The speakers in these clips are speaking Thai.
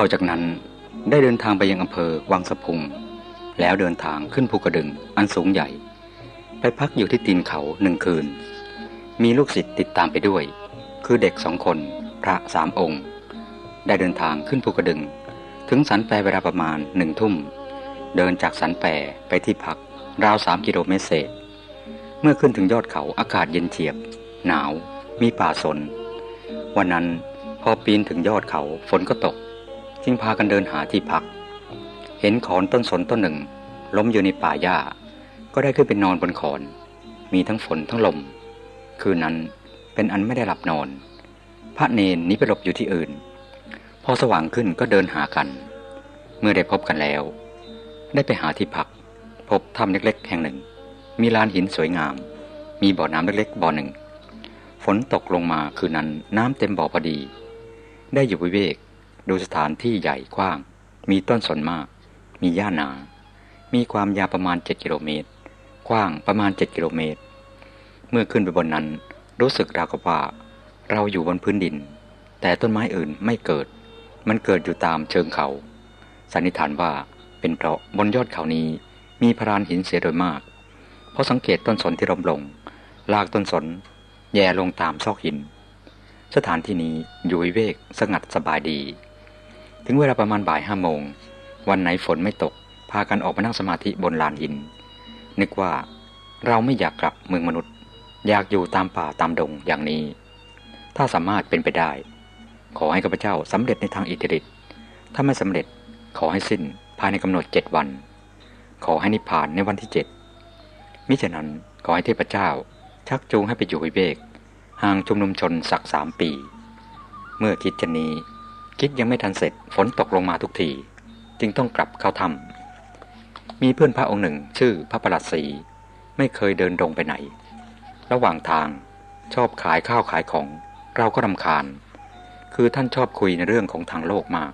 ต่อจากนั้นได้เดินทางไปยังอำเภอวังสะพุง แล้วเดินทางขึ้นภูกระดึงอันสูงใหญ่ ไปพักอยู่ที่ตีนเขาหนึ่งคืน มีลูกศิษย์ติดตามไปด้วย คือเด็กสองคนพระสามองค์ ได้เดินทางขึ้นภูกระดึง ถึงสันแปรเวลาประมาณหนึ่งทุ่ม เดินจากสันแปรไปที่พักราวสามกิโลเมตรเศษ เมื่อขึ้นถึงยอดเขาอากาศเย็นเฉียบ หนาว มีป่าสน วันนั้นพอปีนถึงยอดเขาฝนก็ตก จึงพากันเดินหาที่พัก เห็นขอนต้นสนต้นหนึ่ง ล้มอยู่ในป่าหญ้า ก็ได้ขึ้นไปนอนบนขอน มีทั้งฝนทั้งลม คืนนั้นเป็นอันไม่ได้หลับนอน พระเนนหนี้ไปหลบอยู่ที่อื่น พอสว่างขึ้นก็เดินหากัน เมื่อได้พบกันแล้ว ได้ไปหาที่พัก พบถ้ำเล็กๆ แห่งหนึ่ง มีลานหินสวยงาม มีบ่อน้ำเล็กๆบ่อหนึ่ง ฝนตกลงมาคืนนั้นน้ำเต็มบ่อพอดี ได้อยู่วิเวก ดูสถานที่ใหญ่กว้าง มีต้นสนมาก มีหญ้าหนา มีความยาวประมาณ 7 กิโลเมตร กว้างประมาณ 7 กิโลเมตร เมื่อขึ้นไปบนนั้น รู้สึกราวกับว่า เราอยู่บนพื้นดิน แต่ต้นไม้อื่นไม่เกิด มันเกิดอยู่ตามเชิงเขา สันนิษฐานว่าเป็นเพราะบนยอดเขานี้ มีพรานหินเสียโดยมาก เพราะสังเกตต้นสนที่ล้มลง ลากต้นสน แย่ลงตามซอกหิน สถานที่นี้อยู่วิเวกสงัดสบายดี ถึงเวลาประมาณบ่ายห้าโมง วันไหนฝนไม่ตก พากันออกมานั่งสมาธิบนลานหิน นึกว่าเราไม่อยากกลับเมืองมนุษย์ อยากอยู่ตามป่าตามดงอย่างนี้ ถ้าสามารถเป็นไปได้ ขอให้ข้าพเจ้าสำเร็จในทางอิทธิฤทธิ์ถ้าไม่สำเร็จขอให้สิ้นภายในกำหนดเจ็ดวัน ขอให้นิพพานในวันที่เจ็ดมิฉะนั้นขอให้เทพเจ้า ชักจูงให้ไปอยู่วิเวกห่างชุมนุมชนสักสามปี เมื่อคิดจะนี้ คิดยังไม่ทันเสร็จฝนตกลงมาทุกที จึงต้องกลับเข้าถ้ำมีเพื่อนพระองค์หนึ่งชื่อพระประหลัดศรีไม่เคยเดินดงไปไหน ระหว่างทางชอบขายข้าวขายของ เราก็รำคาญ คือท่านชอบคุยในเรื่องของทางโลกมาก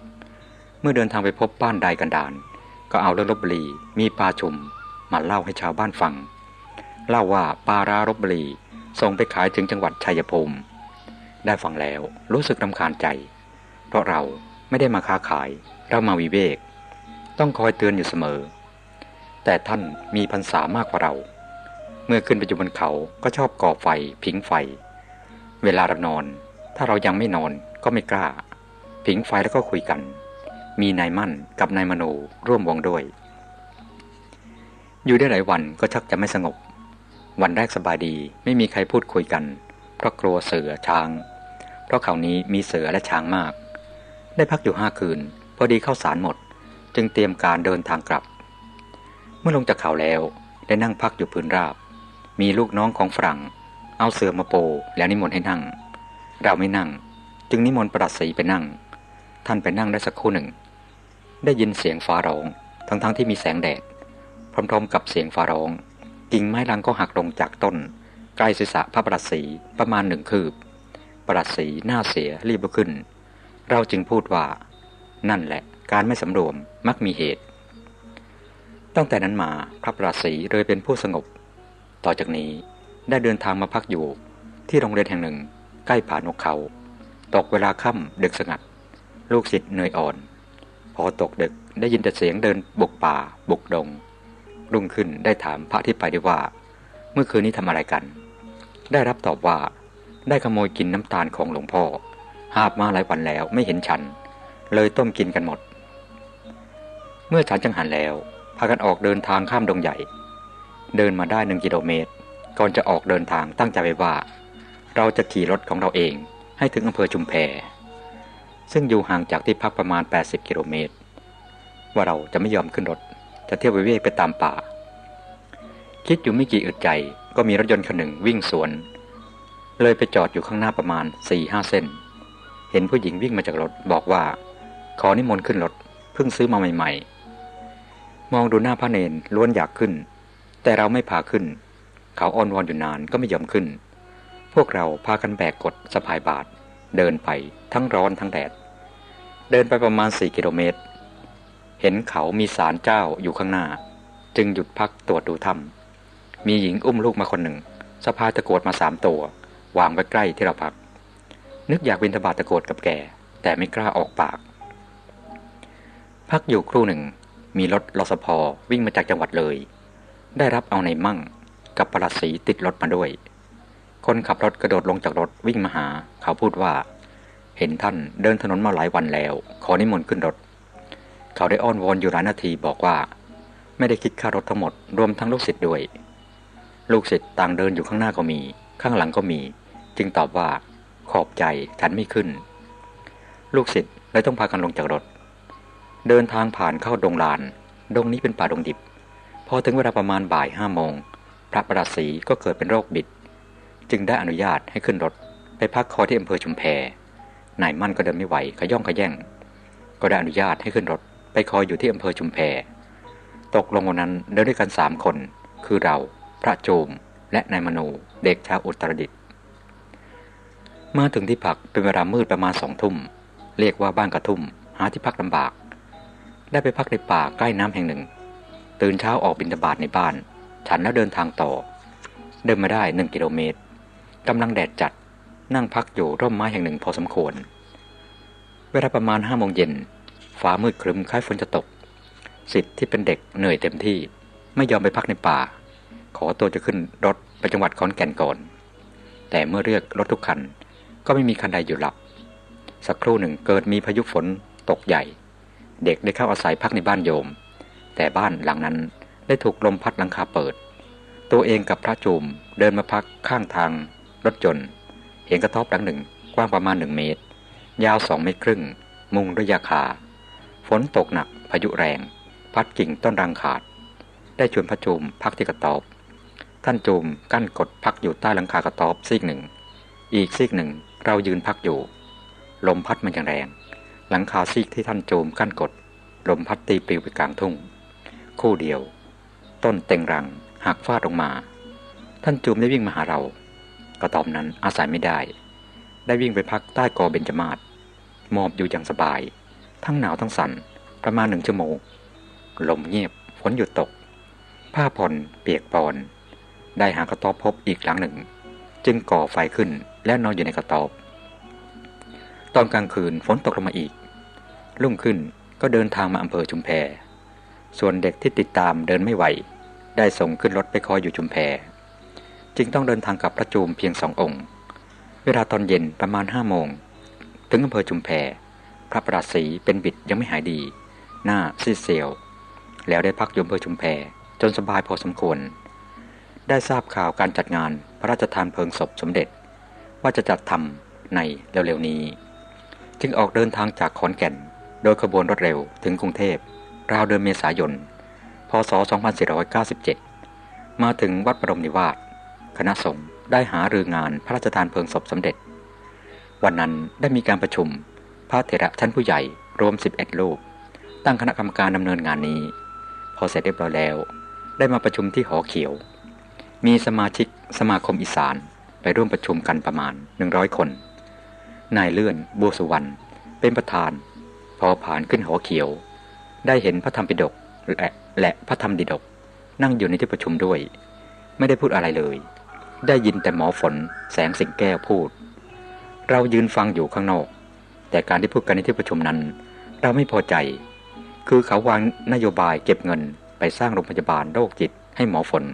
เมื่อเดินทางไปพบบ้านใดกันดาน ก็เอาเรื่องลบบุรีมีปลาชุมมาเล่าให้ชาวบ้านฟัง เล่าว่าปลารารบบุรีส่งไปขายถึงจังหวัดชัยภูมิ ได้ฟังแล้วรู้สึกรำคาญใจ ราะเราไม่ได้มาค้าขาย เรามาวิเวก ต้องคอยเตือนอยู่เสมอ แต่ท่านมีพรรษามากกว่าเรา เมื่อขึ้นไปอยู่บนเขาก็ชอบก่อไฟ ผิงไฟ เวลาเรานอน ถ้าเรายังไม่นอนก็ไม่กล้า ผิงไฟแล้วก็คุยกัน มีนายมั่นกับนายมโนร่วมวงด้วย อยู่ได้หลายวันก็ชักจะไม่สงบ วันแรกสบายดีไม่มีใครพูดคุยกัน เพราะกลัวเสือช้าง เพราะเขานี้มีเสือและช้างมาก ได้พักอยู่ห้าคืน พอดีเข้าสารหมด จึงเตรียมการเดินทางกลับ เมื่อลงจากเขาแล้วได้นั่งพักอยู่พื้นราบ มีลูกน้องของฝรั่ง เอาเสือมาโปแล้วนิมนต์ให้นั่ง เราไม่นั่ง จึงนิมนต์ประดัศรีไปนั่ง ท่านไปนั่งได้สักครู่หนึ่ง ได้ยินเสียงฟ้าร้อง ทั้งๆทที่มีแสงแดด พร้อมๆ กับเสียงฟ้าร้อง กิ่งไม้ลังก็หักลงจากต้นใกล้ศีรษะพระประดัศรีประมาณหนึ่งคืบประดัศรีหน้าเสียรีบลุกขึ้น เราจึงพูดว่า นั่นแหละ การไม่สำรวมมักมีเหตุ ตั้งแต่นั้นมาพระประดัศรีเลยเป็นผู้สงบ ต่อจากนี้ได้เดินทางมาพักอยู่ ที่โรงเรียนแห่งหนึ่ง ใกล้ผานกเขา ตกเวลาค่ำดึกสงัด ลูกศิษย์เหนื่อยอ่อน พอตกดึกได้ยินแต่เสียงเดินบุกป่า บุกดง รุ่งขึ้นได้ถามพระที่ไปด้วยว่า เมื่อคืนนี้ทำอะไรกัน ได้รับตอบว่า ได้ขโมยกินน้ำตาลของหลวงพ่อ หาบมาหลายวันแล้วไม่เห็นฉัน เลยต้มกินกันหมด เมื่อฉันจังหันแล้ว พากันออกเดินทางข้ามดงใหญ่ เดินมาได้หนึ่งกิโลเมตร ก่อนจะออกเดินทางตั้งใจไว้ว่า เราจะขี่รถของเราเองให้ถึงอำเภอชุมแพ ซึ่งอยู่ห่างจากที่พักประมาณ 80 กิโลเมตร ว่าเราจะไม่ยอมขึ้นรถ จะเที่ยวไปเวกไปตามป่า คิดอยู่ไม่กี่อึดใจก็มีรถยนต์คันหนึ่งวิ่งสวน เลยไปจอดอยู่ข้างหน้าประมาณ4ี่ห้าเส้น เห็นผู้หญิงวิ่งมาจากรถบอกว่า ขอนิมนต์ขึ้นรถเพิ่งซื้อมาใหม่ ๆ มองดูหน้าพระเนนล้วนอยากขึ้น แต่เราไม่พาขึ้น เขาอ้อนวอนอยู่นานก็ไม่ยอมขึ้น พวกเราพากันแบกกดสะพายบาท เดินไปทั้งร้อนทั้งแดด เดินไปประมาณสี่กิโลเมตร เห็นเขามีศาลเจ้าอยู่ข้างหน้า จึงหยุดพักตรวจดูถ้ำมีหญิงอุ้มลูกมาคนหนึ่งสะพายตะโกดมาสามตัว วางไว้ใกล้ที่เราพัก นึกอยากบินทบาทตะโกดกับแก แต่ไม่กล้าออกปาก พักอยู่ครู่หนึ่ง มีรถรสพอวิ่งมาจากจังหวัดเลย ได้รับเอาในมั่งกับประหลัดสีติดรถมาด้วย คนขับรถกระโดดลงจากรถวิ่งมาหา เขาพูดว่า เห็นท่านเดินถนนมาหลายวันแล้ว ขอนิมนต์ขึ้นรถ เขาได้อ้อนวอนอยู่หลายนาทีบอกว่า ไม่ได้คิดค่ารถทั้งหมด รวมทั้งลูกศิษย์ด้วย ลูกศิษย์ต่างเดินอยู่ข้างหน้าก็มี ข้างหลังก็มี จึงตอบว่า ขอบใจฉันไม่ขึ้น ลูกศิษย์เลยต้องพากันลงจากรถ เดินทางผ่านเข้าดงลาน ดงนี้เป็นป่าดงดิบ พอถึงเวลาประมาณบ่ายห้าโมง พระประหลัดศรีก็เกิดเป็นโรคบิด จึงได้อนุญาตให้ขึ้นรถ ไปพักคอยที่อำเภอชุมแพนายมั่นก็เดินไม่ไหวขย่องขย่ง ก็ได้อนุญาตให้ขึ้นรถ ไปคอยอยู่ที่อำเภอชุมแพตกลงวันนั้นเดินด้วยกันสามคน คือเรา พระโจม และนายมโน เด็กชาวอุตรดิตถ์ มื่อถึงที่พักเป็นเวลามืดประมาณสองทุ่ม เรียกว่าบ้านกระทุ่ม หาที่พักลำบาก ได้ไปพักในป่าใกล้น้ำแห่งหนึ่ง ตื่นเช้าออกบินทบาทในบ้าน ฉันแล้วเดินทางต่อ เดินมาได้หนึ่งกิโลเมตรกำลังแดดจัด นั่งพักอยู่ร่มไม้แห่งหนึ่งพอสมควร เวลาประมาณห้าโมงเย็น ฟ้ามืดครึ้มคล้ายฝนจะตก สิทธิ์ที่เป็นเด็กเหนื่อยเต็มที่ ไม่ยอมไปพักในป่า ขอตัวจะขึ้นรถไปจังหวัดขอนแก่นก่อน แต่เมื่อเรียกรถทุกคัน ก็ไม่มีคันใดอยู่หลับ สักครู่หนึ่งเกิดมีพายุฝนตกใหญ่ เด็กได้เข้าอาศัยพักในบ้านโยม แต่บ้านหลังนั้นได้ถูกลมพัดหลังคาเปิด ตัวเองกับพระจูมเดินมาพักข้างทางรถจนเห็นกระท่อมหลังหนึ่งกว้างประมาณหนึ่งเมตร ยาวสองเมตรครึ่ง มุงด้วยยาคา ฝนตกหนักพายุแรง พัดกิ่งต้นรังขาด ได้ชวนพระจูมพักที่กระตอบ ท่านจูมกั้นกดพักอยู่ใต้หลังคากระตอบซีกหนึ่ง อีกซีกหนึ่ง เรายืนพักอยู่ ลมพัดมันอย่างแรง หลังคาซีกที่ท่านโจมกั้นกด ลมพัดตีปลิวไปกลางทุ่ง คู่เดียว ต้นเต็งรังหักฟาดลงมา ท่านจูมได้วิ่งมาหาเรา กระตอมนั้นอาศัยไม่ได้ ได้วิ่งไปพักใต้กอเบญจมาศหมอบอยู่อย่างสบาย ทั้งหนาวทั้งสัน่นประมาณหนึ่งชั่วโมง ลมเงียบฝนหยุดตก ผ้าผ่อนเปียกปอน ได้หากระตอบพบอีกหลังหนึ่ง จึงก่อไฟขึ้น และนอนอยู่ในกระตอบ ตอนกลางคืนฝนตกลงมาอีก รุ่งขึ้นก็เดินทางมาอำเภอชุมแพ ส่วนเด็กที่ติดตามเดินไม่ไหว ได้ส่งขึ้นรถไปคอยอยู่ชุมแพ จึงต้องเดินทางกับพระจูมเพียงสององค์ เวลาตอนเย็นประมาณห้าโมง ถึงอำเภอชุมแพ พระประสีเป็นบิดยังไม่หายดี หน้าซีดเซียวแล้วได้พักอยู่อำเภอชุมแพจนสบายพอสมควร ได้ทราบข่าวการจัดงานพระราชทานเพลิงศพสมเด็จ ว่าจะจัดทำในเร็วๆนี้ จึงออกเดินทางจากขอนแก่น โดยขบวนรถเร็วถึงกรุงเทพราวเดือนเมษายน พศ 2497 มาถึงวัดบรมนิวาสคณะสงฆ์ได้หารืองานพระราชทานเพลิงศพสมเด็จ วันนั้นได้มีการประชุม พระเถระชั้นผู้ใหญ่รวม 11 รูป ตั้งคณะกรรมการดำเนินงานนี้ พอเสร็จเรียบร้อยแล้ว ได้มาประชุมที่หอเขียว มีสมาชิกสมาคมอีสาน ไปร่วมประชุมกันประมาณ 100 คน นายเลื่อนบัวสุวรรณเป็นประธาน พอผ่านขึ้นหอเขียว ได้เห็นพระธรรมปิฎกและและพระธรรมดิดก นั่งอยู่ในที่ประชุมด้วย ไม่ได้พูดอะไรเลย ได้ยินแต่หมอฝนแสงสิงแก้วพูด เรายืนฟังอยู่ข้างนอก แต่การที่พูดกันในที่ประชุมนั้น เราไม่พอใจ คือเขาวางนโยบายเก็บเงินไปสร้างโรงพยาบาลโรคจิตให้หมอฝน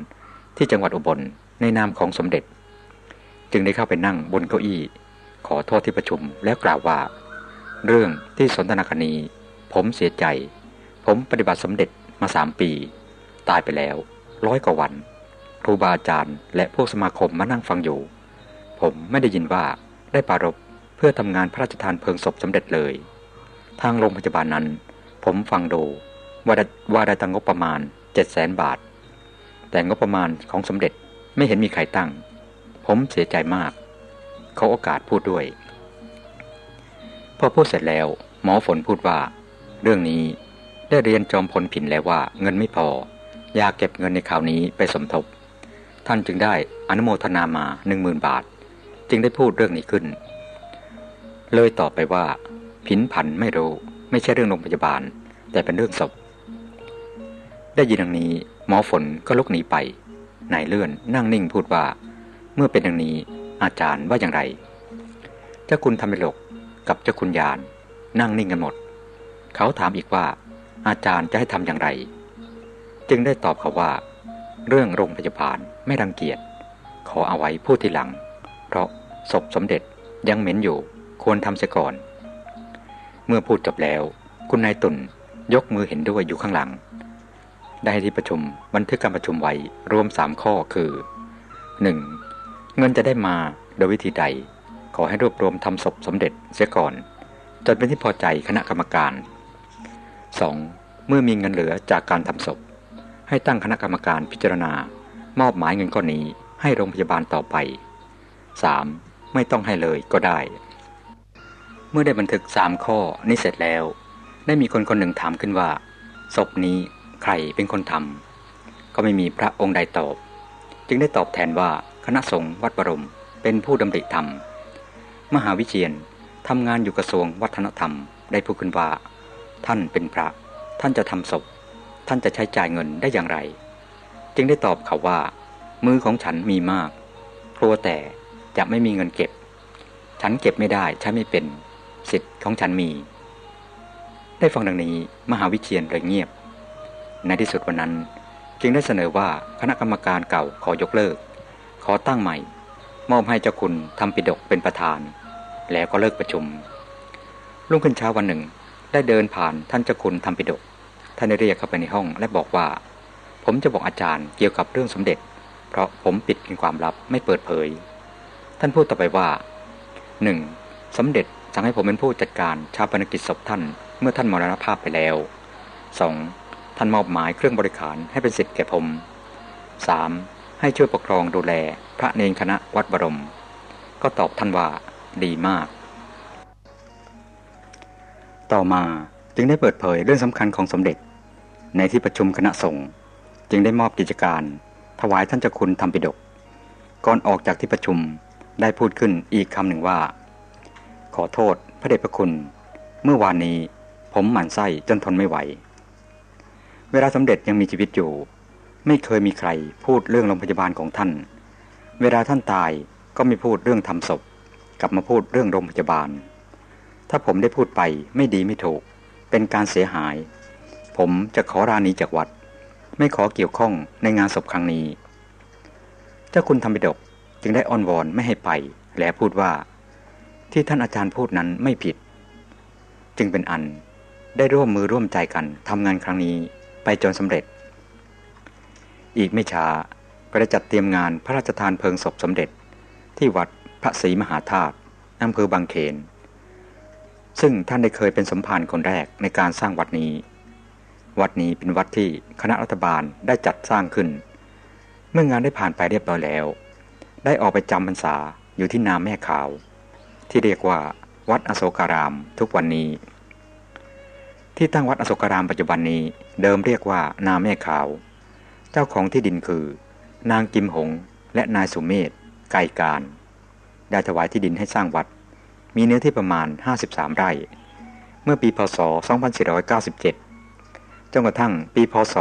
ที่จังหวัดอุบลในนามของสมเด็จ จึงได้เข้าไปนั่งบนเก้าอี้ ขอโทษที่ประชุมแล้วกล่าวว่า เรื่องที่สนทนาคณีผมเสียใจ ผมปฏิบัติสมเด็จมาสามปี ตายไปแล้ว ร้อยกว่าวัน ครูบาอาจารย์ และพวกสมาคมมานั่งฟังอยู่ ผมไม่ได้ยินว่าได้ปรารบเพื่อทำงานพระราชทานเพลิงศพสมเด็จเลย ทางโรงพยาบาลนั้น ผมฟังดูว่าได้ว่าได้ตังงบประมาณเจ็ดแสนบาท แต่งบประมาณของสมเด็จไม่เห็นมีใครตั้ง ผมเสียใจมาก เขาโอกาสพูดด้วย พอพูดเสร็จแล้ว หมอฝนพูดว่า เรื่องนี้ได้เรียนจอมพลผินแล้วว่าเงินไม่พอ อยากเก็บเงินในข่าวนี้ไปสมทบ ท่านจึงได้อนุโมทนามาหนึ่งหมื่นบาท จึงได้พูดเรื่องนี้ขึ้น เลยตอบไปว่า ผินผันไม่รู้ ไม่ใช่เรื่องโรงพยาบาล แต่เป็นเรื่องศพ ได้ยินดังนี้ หมอฝนก็ลุกหนีไปนายเลื่อนนั่งนิ่งพูดว่า เมื่อเป็นดังนี้อาจารย์ว่าอย่างไร เจ้าคุณทำไปหลกกับเจ้าคุณยานนั่งนิ่งกันหมด เขาถามอีกว่า อาจารย์จะให้ทำอย่างไร จึงได้ตอบเขาว่า เรื่องโรงพยาบาลไม่รังเกียจ ขอเอาไว้พูดทีหลัง เพราะศพสมเด็จยังเหม็นอยู่ควรทำเสียก่อน เมื่อพูดจบแล้ว คุณนายตุนยกมือเห็นด้วยอยู่ข้างหลัง ได้ที่ประชุมบันทึกการประชุมไว้รวมสามข้อคือ 1. เงินจะได้มาโดยวิธีใด ขอให้รวบรวมทำศพสมเด็จเสียก่อน จนเป็นที่พอใจคณะกรรมการ 2. เมื่อมีเงินเหลือจากการทำศพ ให้ตั้งคณะกรรมการพิจารณา มอบหมายเงินก้อนนี้ให้โรงพยาบาลต่อไป 3. ไม่ต้องให้เลยก็ได้ เมื่อได้บันทึกสามข้อนี้เสร็จแล้ว ได้มีคนคนหนึ่งถามขึ้นว่า ศพนี้ใครเป็นคนทำก็ไม่มีพระองค์ใดตอบ จึงได้ตอบแทนว่า ณะสงฆ์วัดบรม เป็นผู้ดำริธรรม มหาวิเชียนทำงานอยู่กระทรวงวัฒนธรรม ได้พูดขึ้นว่า ท่านเป็นพระ ท่านจะทำศพ ท่านจะใช้จ่ายเงินได้อย่างไร จึงได้ตอบเขาว่า มือของฉันมีมากกลัวแต่จะไม่มีเงินเก็บ ฉันเก็บไม่ได้ใช้ไม่เป็น สิทธิ์ของฉันมี ได้ฟังดังนี้มหาวิเชียนเลยเงียบ ในที่สุดวันนั้น จึงได้เสนอว่าคณะกรรมการเก่าขอยกเลิก อตั้งใหม่ มอบให้เจ้าคุณทำปิดกเป็นประธาน แล้วก็เลิกประชุม รุ่งขึ้นเช้าวันหนึ่ง ได้เดินผ่านท่านเจ้าคุณทำปิดกท่านได้เรียกเข้าไปในห้องและบอกว่า ผมจะบอกอาจารย์เกี่ยวกับเรื่องสมเด็จ เพราะผมปิดเป็นความลับไม่เปิดเผย ท่านพูดต่อไปว่า 1. สมเด็จสั่งให้ผมเป็นผู้จัดการชาปนกิจศพท่านเมื่อท่านมรณภาพไปแล้ว 2. ท่านมอบหมายเครื่องบริขารให้เป็นสิทธิ์แก่ผม 3. ให้ช่วยปกครองดูแลพระเนรคณะวัดบรม ก็ตอบท่านว่าดีมาก ต่อมาจึงได้เปิดเผยเรื่องสำคัญของสมเด็จ ในที่ประชุมคณะสงฆ์จึงได้มอบกิจการ ถวายท่านเจ้าคุณธรรมปิฎกก่อนออกจากที่ประชุมได้พูดขึ้นอีกคำหนึ่งว่า ขอโทษพระเดชพระคุณ เมื่อวานนี้ผมหมั่นไส้จนทนไม่ไหว เวลาสมเด็จยังมีชีวิตอยู่ ไม่เคยมีใครพูดเรื่องโรงพยาบาลของท่าน เวลาท่านตายก็ไม่พูดเรื่องทำศพ กลับมาพูดเรื่องโรงพยาบาล ถ้าผมได้พูดไปไม่ดีไม่ถูก เป็นการเสียหาย ผมจะขอรานีจากวัด ไม่ขอเกี่ยวข้องในงานศพครั้งนี้ เจ้าคุณธรรมบิดกจึงได้อ้อนวอนไม่ให้ไปและพูดว่า ที่ท่านอาจารย์พูดนั้นไม่ผิด จึงเป็นอันได้ร่วมมือร่วมใจกันทำงานครั้งนี้ไปจนสำเร็จ อีกไม่ช้าก็ได้จัดเตรียมงานพระราชทานเพลิงศพสมเด็จ ที่วัดพระศรีมหาธาตุอำเภอบางเขน ซึ่งท่านได้เคยเป็นสมภารคนแรกในการสร้างวัดนี้ วัดนี้เป็นวัดที่คณะรัฐบาลได้จัดสร้างขึ้น เมื่องานได้ผ่านไปเรียบร้อยแล้ว ได้ออกไปจำพรรษาอยู่ที่นาแม่ขาว ที่เรียกว่าวัดอโศการามทุกวันนี้ ที่ตั้งวัดอโศการามปัจจุบันนี้เดิมเรียกว่านาแม่ขาว เจ้าของที่ดินคือ นางกิมหง และนายสุเมธไก่การ ได้ถวายที่ดินให้สร้างวัด มีเนื้อที่ประมาณ 53 ไร่ เมื่อปีพศ 2497 จนกระทั่งปีพศ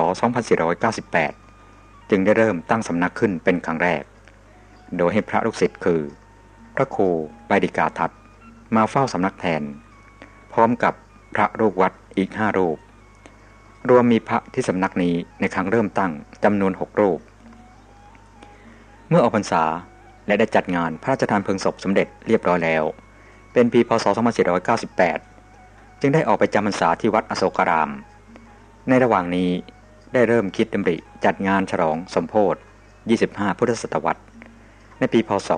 2498 จึงได้เริ่มตั้งสำนักขึ้นเป็นครั้งแรก โดยให้พระลูกศิษย์คือ พระโครูใบดิกาทัตมาเฝ้าสำนักแทน พร้อมกับพระลูกวัดอีกห้ารูป รวมมีพระที่สำนักนี้ในครั้งเริ่มตั้งจำนวนหกรูป เมื่อออกพรรษาและได้จัดงานพระราชทานเพลิงศพสมเด็จเรียบร้อยแล้ว เป็นปีพศ 2498 จึงได้ออกไปจำพรรษาที่วัดอโศการาม ในระหว่างนี้ได้เริ่มคิดดำริจัดงานฉลองสมโพธิ 25 พุทธศตวรรษ ในปีพศ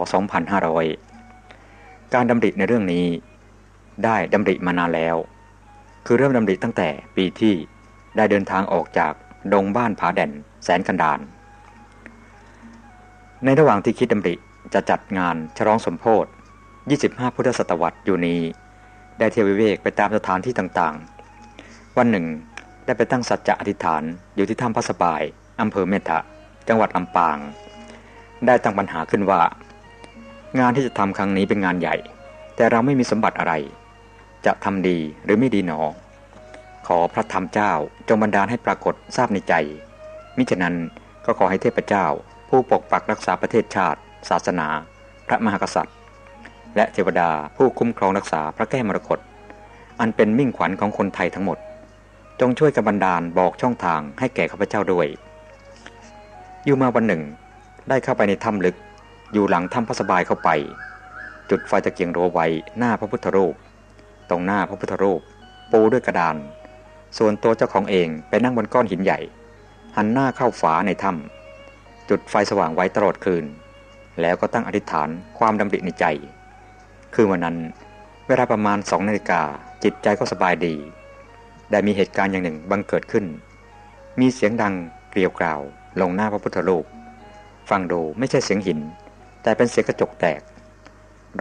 2500 การดำริในเรื่องนี้ได้ดำริมานานแล้ว คือเริ่มดำริตั้งแต่ปีที่ ได้เดินทางออกจากดงบ้านผาแด่น แสนกันดาน ในระหว่างที่คิดดำริจะจัดงานฉลองสมโพธิ25 พุทธศตวรรษอยู่นี้ ได้เที่ยววิเวกไปตามสถานที่ต่างๆ วันหนึ่ง ได้ไปตั้งสัจจะอธิษฐานอยู่ที่ถ้ำพระสบายอำเภอเมตะจังหวัดลำปาง ได้ตั้งปัญหาขึ้นว่า งานที่จะทำครั้งนี้เป็นงานใหญ่ แต่เราไม่มีสมบัติอะไร จะทำดีหรือไม่ดีหนอ อพระธรรมเจ้าจงบันดาลให้ปรากฏทราบในใจ มิฉะนั้นก็ขอให้เทพเจ้า ผู้ปกปักรักษาประเทศชาติ ศาสนา พระมหากษัตริย์ และเทวดาผู้คุ้มครองรักษาพระแก้วมรกตอันเป็นมิ่งขวัญของคนไทยทั้งหมด จงช่วยกบันดาลบอกช่องทางให้แก่ข้าพเจ้าด้วย อยู่มาวันหนึ่ง ได้เข้าไปในถ้ำลึก อยู่หลังถ้ำพระสบายเข้าไป จุดไฟตะเกียงโรไว้หน้าพระพุทธรูป ตรงหน้าพระพุทธรูป ปูด้วยกระดาน ส่วนตัวเจ้าของเองไปนั่งบนก้อนหินใหญ่ หันหน้าเข้าฝาในถ้ำจุดไฟสว่างไว้ตลอดคืน แล้วก็ตั้งอธิษฐานความดำริในใจ คือวันนั้น เวลาประมาณสองนาฬิกาจิตใจก็สบายดี ได้มีเหตุการณ์อย่างหนึ่งบังเกิดขึ้น มีเสียงดังเกลียวกราว ลงหน้าพระพุทธรูปฟังดูไม่ใช่เสียงหิน แต่เป็นเสียงกระจกแตก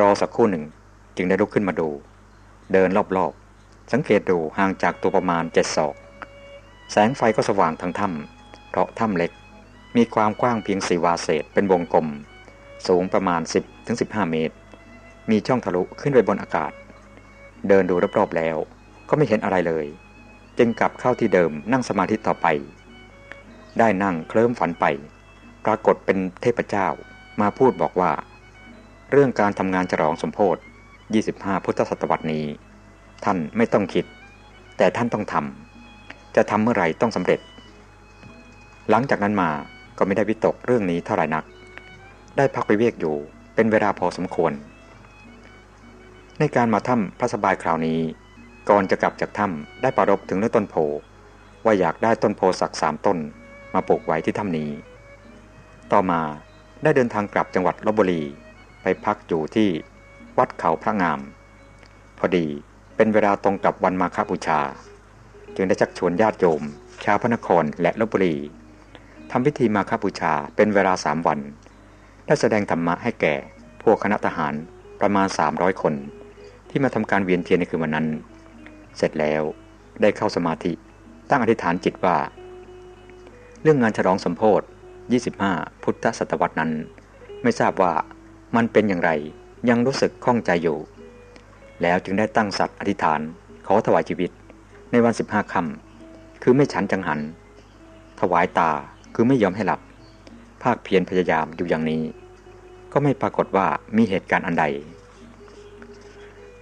รอสักครู่หนึ่งจึงได้ลุกขึ้นมาดู เดินรอบ สังเกตดูห่างจากตัวประมาณเจ็ดศอก แสงไฟก็สว่างทั้งถ้ำเพราะถ้ำเล็ก มีความกว้างเพียงสี่วาเศษเป็นวงกลม สูงประมาณ 10-15 เมตร มีช่องทะลุขึ้นไปบนอากาศ เดินดูรอบๆแล้ว ก็ไม่เห็นอะไรเลย จึงกลับเข้าที่เดิมนั่งสมาธิต่อไป ได้นั่งเคลิ้มฝันไป ปรากฏเป็นเทพเจ้ามาพูดบอกว่า เรื่องการทำงานฉลองสมโพธิ25 พุทธศตวรรษนี้ ท่านไม่ต้องคิด แต่ท่านต้องทำจะทำเมื่อไหร่ต้องสำเร็จ หลังจากนั้นมาก็ไม่ได้วิตกเรื่องนี้เท่าไหร่นัก ได้พักไปเวกอยู่เป็นเวลาพอสมควร ในการมาถ้ำพระสบายคราวนี้ ก่อนจะกลับจากถ้ำได้ปรารบถึงเรื่องต้นโพว่าอยากได้ต้นโพสักสามต้น มาปลูกไว้ที่ถ้ำนี้ ต่อมาได้เดินทางกลับจังหวัดลบบุรี ไปพักอยู่ที่วัดเขาพระงาม พอดี เป็นเวลาตรงกับวันมาฆบูชา จึงได้ชักชวนญาติโยม ชาวพระนครและลบบุรีทำพิธีมาฆบูชาเป็นเวลาสามวัน ได้แสดงธรรมะให้แก่ พวกคณะทหารประมาณ 300 คน ที่มาทำการเวียนเทียนในคืนวันนั้น เสร็จแล้วได้เข้าสมาธิ ตั้งอธิษฐานจิตว่า เรื่องงานฉลองสมโพธิ25 พุทธศตวรรษนั้น ไม่ทราบว่ามันเป็นอย่างไรยังรู้สึกข้องใจอยู่ แล้วจึงได้ตั้งสัตว์อธิษฐาน ขอถวายชีวิต ในวันสิบห้าค่ำคือไม่ฉันจังหัน ถวายตาคือไม่ยอมให้หลับ ภาคเพียรพยายามอยู่อย่างนี้ ก็ไม่ปรากฏว่ามีเหตุการณ์อันใด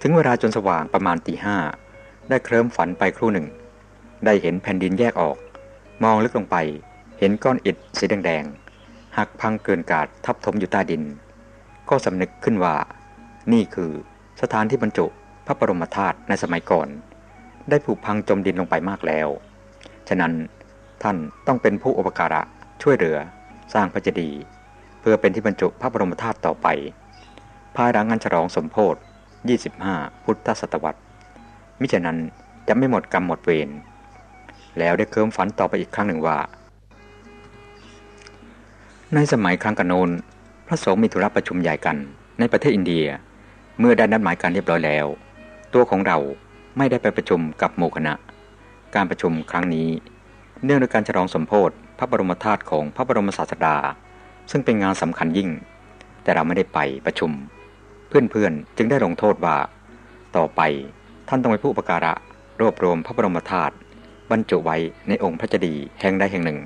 ถึงเวลาจนสว่างประมาณตีห้าได้เคลิ้มฝันไปครู่หนึ่ง ได้เห็นแผ่นดินแยกออก มองลึกลงไป เห็นก้อนอิฐสีแดงๆหักพังเกินกาดทับถมอยู่ใต้ดิน ก็สำนึกขึ้นว่า นี่คือ สถานที่บรรจุพระบรมธาตุในสมัยก่อน ได้ผุพังจมดินลงไปมากแล้ว ฉะนั้นท่านต้องเป็นผู้อุปการะช่วยเหลือ สร้างพระเจดีย์เพื่อเป็นที่บรรจุพระบรมธาตุต่อไป ภายหลังงานฉลองสมโพธิ25 พุทธศตวรรษ มิฉะนั้นจะไม่หมดกรรมหมดเวร แล้วได้เคิมฝันต่อไปอีกครั้งหนึ่งว่า ในสมัยครั้งกันโนนพระสงฆ์มีธุระประชุมใหญ่กันในประเทศอินเดีย เมื่อได้นัดหมายการเรียบร้อยแล้ว ตัวของเราไม่ได้ไปประชุมกับหมู่คณะ การประชุมครั้งนี้ เนื่องด้วยการฉลองสมโพธิพระบรมธาตุของพระบรมศาสดา ซึ่งเป็นงานสำคัญยิ่ง แต่เราไม่ได้ไปประชุม เพื่อนๆจึงได้ลงโทษว่า ต่อไปท่านต้องไปผู้อุปการะรวบรวมพระบรมธาตุบรรจุไว้ในองค์พระเจดีย์แห่งใดแห่งหนึ่ง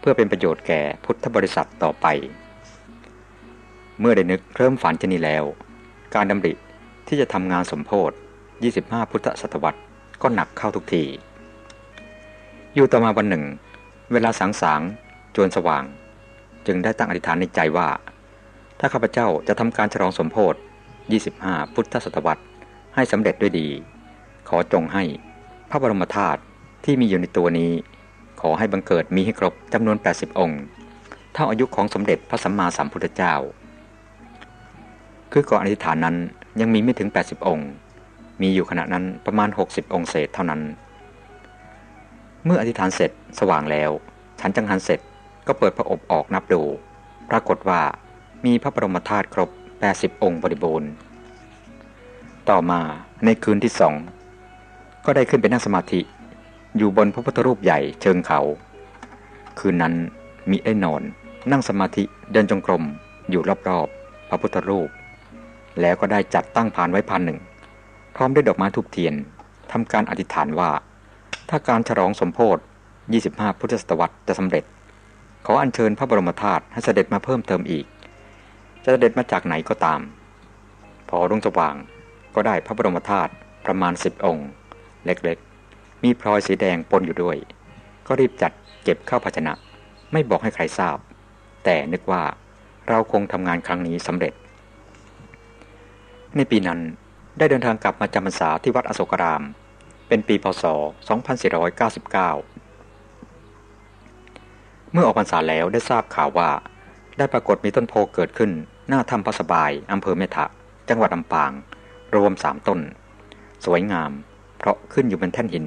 เพื่อเป็นประโยชน์แก่พุทธบริษัทต่อไป เมื่อได้นึกเคริ่มฝันชนนี้แล้ว การดำริที่จะทำงานสมโพธิ25 พุทธศตวรรษก็หนักเข้าทุกที อยู่ต่อมาวันหนึ่ง เวลาสางสางจวนสว่าง จึงได้ตั้งอธิษฐานในใจว่า ถ้าข้าพเจ้าจะทำการฉลองสมโพธิ25 พุทธศตวรรษให้สำเร็จด้วยดี ขอจงให้พระบรมธาตุที่มีอยู่ในตัวนี้ ขอให้บังเกิดมีให้ครบจำนวน 80 องค์ เท่าอายุของสมเด็จพระสัมมาสัมพุทธเจ้า คือก่อนอธิษฐานนั้นยังมีไม่ถึง 80 องค์ มีอยู่ขณะนั้นประมาณ 60 องค์เศษเท่านั้น เมื่ออธิษฐานเสร็จสว่างแล้ว ฉันจังหันเสร็จก็เปิดพระอบออกนับดู ปรากฏว่ามีพระบรมธาตุครบ 80 องค์บริบูรณ์ ต่อมาในคืนที่สองก็ได้ขึ้นไปนั่งสมาธิอยู่บนพระพุทธรูปใหญ่เชิงเขา คืนนั้นมีได้นอน นั่งสมาธิเดินจงกรมอยู่รอบๆ พระพุทธรูป แล้วก็ได้จัดตั้งพานไว้พันหนึ่ง พร้อมด้วยดอกไม้ทุบเทียนทำการอธิษฐานว่า ถ้าการฉลองสมโพธิ25 พุทธศตวรรษจะสำเร็จ ขออัญเชิญพระบรมธาตุให้เสด็จมาเพิ่มเติมอีก จะเสด็จมาจากไหนก็ตาม พอรุ่งสว่างก็ได้พระบรมธาตุประมาณ 10 องค์ เล็กๆ มีพลอยสีแดงปนอยู่ด้วย ก็รีบจัดเก็บเข้าภาชนะ ไม่บอกให้ใครทราบ แต่นึกว่าเราคงทำงานครั้งนี้สำเร็จ ในปีนั้นได้เดินทางกลับมาจำพรรษาที่วัดอโศกราม เป็นปีพศ 2499 เมื่อออกพรรษาแล้วได้ทราบข่าวว่า ได้ปรากฏมีต้นโพเกิดขึ้นหน้าถ้ำพระสบายอำเภอเมทะ จังหวัดลำปาง รวมสามต้น สวยงาม เพราะขึ้นอยู่บนแท่นหิน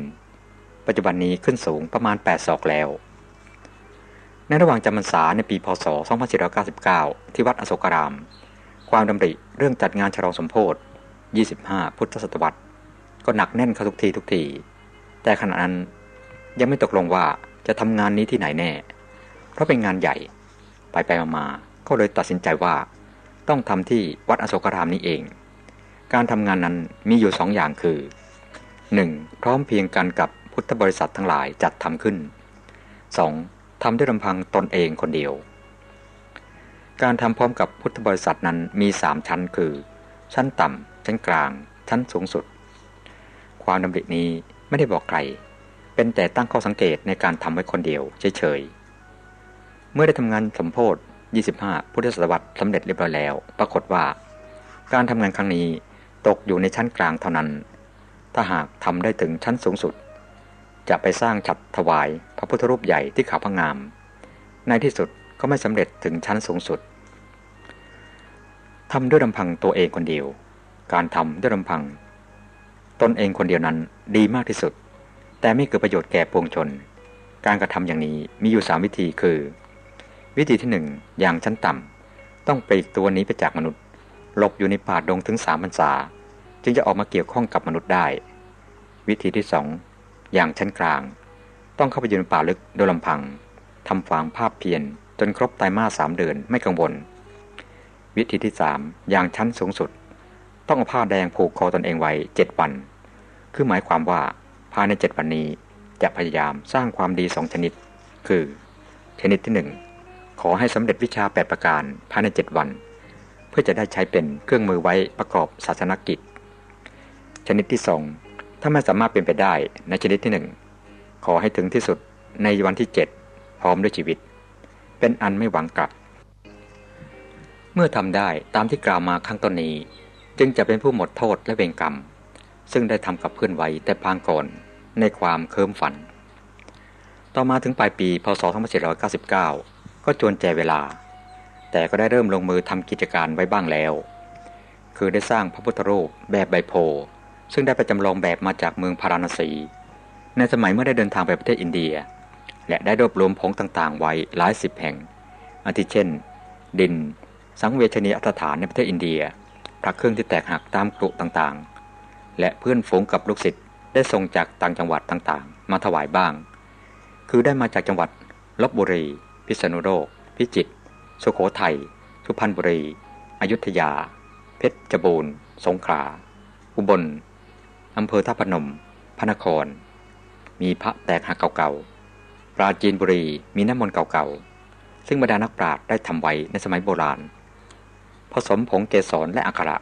ปัจจุบันนี้ขึ้นสูงประมาณ 8 ศอกแล้ว ในระหว่างจำพรรษาในปีพศ 2499 ที่วัดอโศกราม ความดำริเรื่องจัดงานฉลองสมโพธิ25 พุทธศตวรรษ ก็หนักแน่นเข้าทุกทีทุกที แต่ขณะนั้นยังไม่ตกลงว่าจะทำงานนี้ที่ไหนแน่ เพราะเป็นงานใหญ่ ไปไปมาๆก็เลยตัดสินใจว่า ต้องทำที่วัดอโศกรามนี้เอง การทำงานนั้นมีอยู่สองอย่างคือ 1. พร้อมเพียงกันกับพุทธบริษัททั้งหลายจัดทำขึ้น 2. ทำด้วยลำพังตนเองคนเดียว การทำพร้อมกับพุทธบริษัทนั้นมีสามชั้นคือ ชั้นต่ำชั้นกลาง ชั้นสูงสุด ความดำรินี้ไม่ได้บอกใคร เป็นแต่ตั้งข้อสังเกตในการทำไว้คนเดียวเฉยๆ เมื่อได้ทำงานสมโพธิ25 พุทธศตวรรษสำเร็จเรียบร้อยแล้ว ปรากฏว่า การทำงานครั้งนี้ตกอยู่ในชั้นกลางเท่านั้น ถ้าหากทำได้ถึงชั้นสูงสุด จะไปสร้างฉัดถวายพระพุทธรูปใหญ่ที่เขาพระงาม ในที่สุดก็ไม่สำเร็จถึงชั้นสูงสุด ทำด้วยลำพังตัวเองคนเดียว การทำด้วยลำพัง ตนเองคนเดียวนั้นดีมากที่สุด แต่ไม่เกิดประโยชน์แก่ปวงชน การกระทำอย่างนี้มีอยู่สามวิธีคือ วิธีที่หนึ่งอย่างชั้นต่ำต้องปลีกตัวนี้ไปจากมนุษย์หลบอยู่ในป่าดงถึงสามพรรษา จึงจะออกมาเกี่ยวข้องกับมนุษย์ได้ วิธีที่สองอย่างชั้นกลาง ต้องเข้าไปอยู่ในป่าลึกโดยลำพังทำฟางภาพเพียรจนครบไตรมาสสามเดือนไม่กังวล วิธีที่สามอย่างชั้นสูงสุด ต้องเอาผ้าแดงผูกคอตนเองไว้เจ็ดวัน คือหมายความว่าภายในเจ็ดวันนี้จะพยายามสร้างความดีสองชนิด คือ ชนิดที่หนึ่งขอให้สำเร็จวิชาแปดประการภายในเจ็ดวัน เพื่อจะได้ใช้เป็นเครื่องมือไว้ประกอบศาสนกิจ ชนิดที่สองถ้าไม่สามารถเป็นไปได้ในชนิดที่หนึ่งขอให้ถึงที่สุดในวันที่เจ็ดพร้อมด้วยชีวิต เป็นอันไม่หวังกลับ มื่อทำได้ตามที่กล่าวมาข้างต้นนี้ จึงจะเป็นผู้หมดโทษและเวรกรรม ซึ่งได้ทำกับเพื่อนไว้แต่พางก่อนในความเคิมฝัน ต่อมาถึงปลายปีพศ2799 ก็จวนแจเวลา แต่ก็ได้เริ่มลงมือทำกิจการไว้บ้างแล้ว คือได้สร้างพระพุทธรูปแบบใบโพซึ่งได้ไปจำลองแบบมาจากเมืองพาราณสี ในสมัยเมื่อได้เดินทางไปประเทศอินเดีย และได้รวบรวมผงต่างๆ ไว้หลายสิบแห่งอาทิเช่น ดิน สังเวชนีอัตฐานในประเทศอินเดีย พระเครื่องที่แตกหักตามกรุต่างๆ และเพื่อนฝูงกับลูกศิษย์ได้ส่งจากต่างจังหวัดต่างๆ มาถวายบ้าง คือได้มาจากจังหวัดลบบุรี พิษณุโลก พิจิตร สุโขทัย สุพรรณบุรี อยุธยา เพชรบูรณ์ สงขลา อุบล อำเภอท่าพนม พระนคร มีพระแตกหักเก่าๆ ปราจีนบุรี มีน้ำมนต์เก่าๆ ซึ่งบรรดานักปราชญ์ได้ทำไว้ในสมัยโบราณ ผสมผงเกสรและอักขระ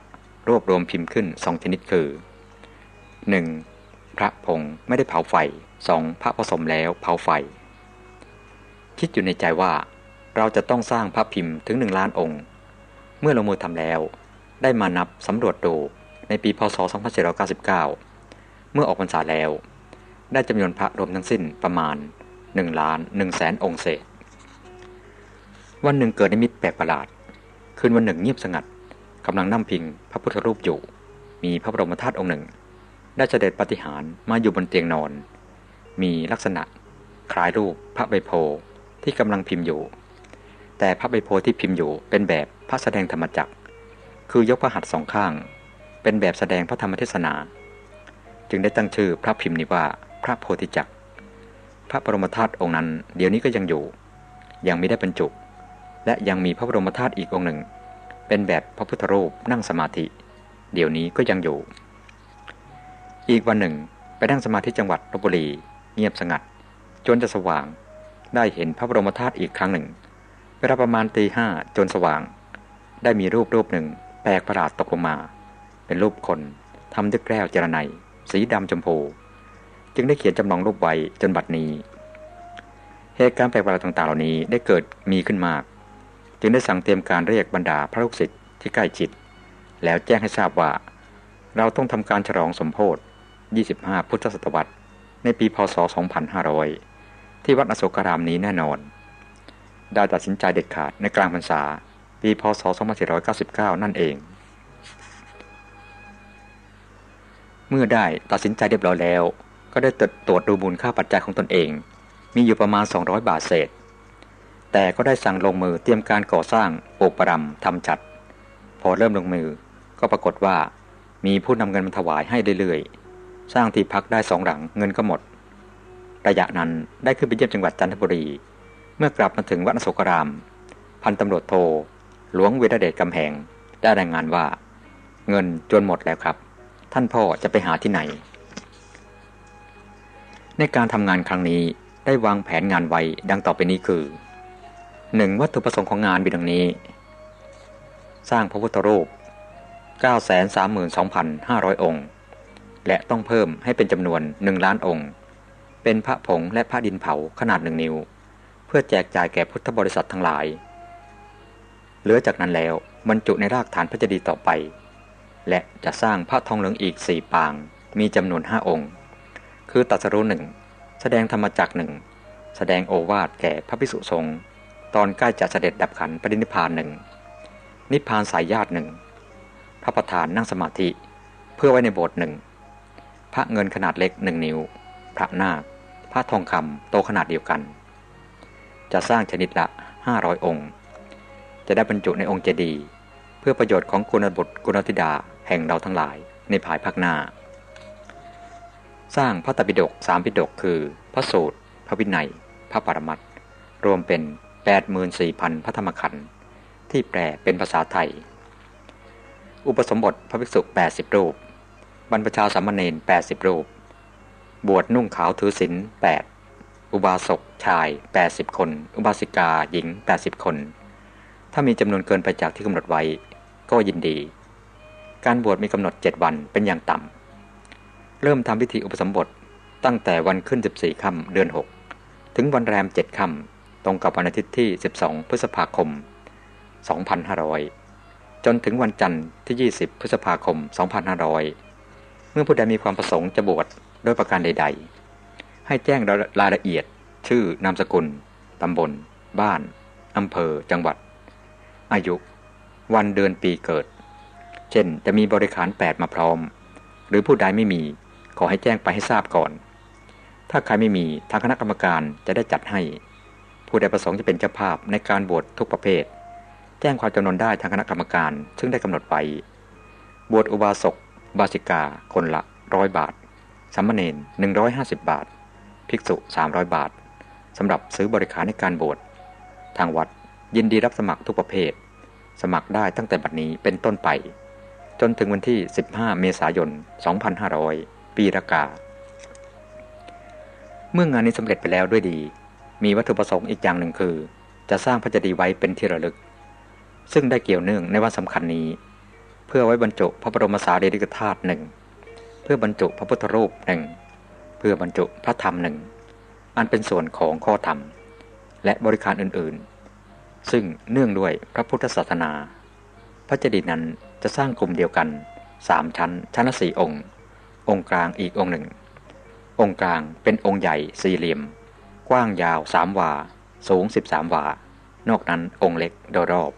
รวบรวมพิมพ์ขึ้นสองชนิดคือ 1. พระผงไม่ได้เผาไฟ 2. พระผสมแล้วเผาไฟ คิดอยู่ในใจว่า เราจะต้องสร้างพระพิมพ์ถึงหนึ่งล้านองค์ เมื่อลงมือทำแล้ว ได้มานับสำรวจดูในปีพศ 2499 เมื่อออกพรรษาแล้ว ได้จำนวนพระรวมทั้งสิ้นประมาณ1ล้าน1แสนองค์เศษ วันหนึ่งเกิดนิมิตแปลกประหลาด คืนวันหนึ่งเงียบสงัดกำลังนั่งพิงพระพุทธรูปอยู่ มีพระบรมธาตุองค์หนึ่ง ได้เสด็จปฏิหารมาอยู่บนเตียงนอน มีลักษณะ คล้ายรูปพระใบโพที่กำลังพิมพ์อยู่ แต่พระใบโพที่พิมพ์อยู่เป็นแบบพระแสดงธรรมจักร คือยกพระหัตถ์สองข้าง เป็นแบบแสดงพระธรรมเทศนา จึงได้ตั้งชื่อพระพิมพ์นี้ว่าพระโพธิจักร พระบรมธาตุองค์นั้น เดี๋ยวนี้ก็ยังอยู่ ยังไม่ได้บรรจุ และยังมีพระบรมธาตุอีกองค์หนึ่ง เป็นแบบพระพุทธรูปนั่งสมาธิ เดี๋ยวนี้ก็ยังอยู่ อีกวันหนึ่ง ไปนั่งสมาธิจังหวัดลบบุรี เงียบสงัด จนจะสว่าง ได้เห็นพระบรมธาตุอีกครั้งหนึ่งเวลาประมาณตีห้าจนสว่าง ได้มีรูปรูปหนึ่งแปลกประหลาดตกลงมา เป็นรูปคนทำด้วยแก้วเจรไนสีดำชมพูจจึงได้เขียนจำลองรูปไว้จนบัดนี้ เหตุการณ์แปลกประหลาดต่างๆเหล่านี้ได้เกิดมีขึ้นมาก จึงได้สั่งเตรียมการเรียกบรรดาพระลูกศิษย์ที่ใกล้ชิด แล้วแจ้งให้ทราบว่า เราต้องทำการฉลองสมโพธิ25 พุทธศตวรรษ ในปีพศ 2500 ที่วัดอโศการามนี้แน่นอนได้ตัดสินใจเด็ดขาดในกลางพรรษา ปีพศ 2499 นั่นเอง เมื่อได้ตัดสินใจเรียบร้อยแล้ว ก็ได้ตรวจดูมูลค่าปัจจัยของตนเอง มีอยู่ประมาณ 200 บาทเศษ แต่ก็ได้สั่งลงมือเตรียมการก่อสร้างปลูกประดำทำจัด พอเริ่มลงมือก็ปรากฏว่า มีผู้นำเงินมาถวายให้เรื่อยๆ สร้างที่พักได้สองหลังเงินก็หมด ระยะนั้นได้ขึ้นไปเยี่ยมจังหวัดจันทบุรี เมื่อกลับมาถึงวัดอโศกราม พันตำรวจโทหลวงเวทเดชกำแหงได้รายงานว่า เงินจนหมดแล้วครับ ท่านพ่อจะไปหาที่ไหน ในการทำงานครั้งนี้ได้วางแผนงานไว้ดังต่อไปนี้คือ 1. วัตถุประสงค์ของงานมีดังนี้ สร้างพระพุทธรูป 932,500 องค์ และต้องเพิ่มให้เป็นจำนวน 1 ล้านองค์ เป็นพระผงและพระดินเผาขนาดหนึ่งนิ้ว เพื่อแจกจ่ายแก่พุทธบริษัททั้งหลาย เหลือจากนั้นแล้วบรรจุในรากฐานพระเจดีย์ต่อไป และจะสร้างพระทองเหลืองอีกสี่ปาง มีจำนวนห้าองค์ คือตัสรู้หนึ่งแสดงธรรมจักหนึ่งแสดงโอวาทแก่พระภิกษุสงฆ์ ตอนใกล้จะเสด็จดับขันปรินิพานหนึ่งนิพพานสายญาติหนึ่งพระประธานนั่งสมาธิ เพื่อไว้ในโบสถ์หนึ่งพระเงินขนาดเล็กหนึ่งนิ้ว พระนาคพระทองคำโตขนาดเดียวกัน จะสร้างชนิดละห้าร้อยองค์ จะได้บรรจุในองค์เจดีย์เพื่อประโยชน์ของกุณบุตรกุณธิดาแห่งเราทั้งหลายในภายภาคหน้า สร้างพระตปิฎกสามปิฎกคือ พระสูตร พระวินัย พระปรมัตรวมเป็น 84,000 พระธรรมขันธ์ที่แปลเป็นภาษาไทย อุปสมบทพระภิกษุ 80 รูป บรรพชาสามเณร 80 รูป บวชนุ่งขาวถือศีล 8 อุบาสกชาย 80 คน อุบาสิกาหญิง 80 คน ถ้ามีจำนวนเกินไปจากที่กำหนดไว้ ก็ยินดี การบวชมีกำหนด 7 วันเป็นอย่างต่ำ เริ่มทำพิธีอุปสมบทตั้งแต่วันขึ้น 14 ค่ำเดือน 6 ถึงวันแรม 7 ค่ำ ตรงกับวันอาทิตย์ที่ 12 พฤษภาคม 2500 จนถึงวันจันทร์ที่ 20 พฤษภาคม 2500 เมื่อผู้ใดมีความประสงค์จะบวชโดยประการใด ๆ ให้แจ้งรายละเอียด ชื่อนามสกุล ตำบล บ้าน อำเภอ จังหวัด อายุ วันเดือนปีเกิด เช่น จะมีบริขาร 8 มาพร้อม หรือผู้ใดไม่มีขอให้แจ้งไปให้ทราบก่อน ถ้าใครไม่มีทางคณะกรรมการจะได้จัดให้ ผู้ใดประสงค์จะเป็นเจ้าภาพในการบวชทุกประเภท แจ้งความจำนวนได้ทางคณะกรรมการ ซึ่งได้กำหนดไว้บวชอุบาสก บาสิกา คนละร้อยบาทสัมมเนนหนึ่งร้อยห้าสิบบาท ภิกษุสามร้อยบาทสำหรับซื้อบริการในการบวชทางวัดยินดีรับสมัครทุกประเภท สมัครได้ตั้งแต่บัดนี้เป็นต้นไป จนถึงวันที่ 15 เมษายน 2500 ปีรากา เมื่องานนี้สำเร็จไปแล้วด้วยดี มีวัตถุประสงค์อีกอย่างหนึ่งคือ จะสร้างพระเจดีย์ไว้เป็นที่ระลึก ซึ่งได้เกี่ยวเนื่องในวันสำคัญนี้ เพื่อไว้บรรจุพระบรมสารีริกธาตุหนึ่งเพื่อบรรจุพระพุทธรูปหนึ่งเพื่อบรรจุพระธรรมหนึ่งอันเป็นส่วนของข้อธรรม และบริการอื่นๆ ซึ่งเนื่องด้วยพระพุทธศาสนา พระเจดีย์นั้นจะสร้างกลุ่มเดียวกันสามชั้นชั้นละสี่องค์ องค์กลางอีกองค์หนึ่ง องค์กลางเป็นองค์ใหญ่สี่เหลี่ยม กว้างยาวสามวา สูงสิบสามวา นอกนั้นองค์เล็กโดยรอบ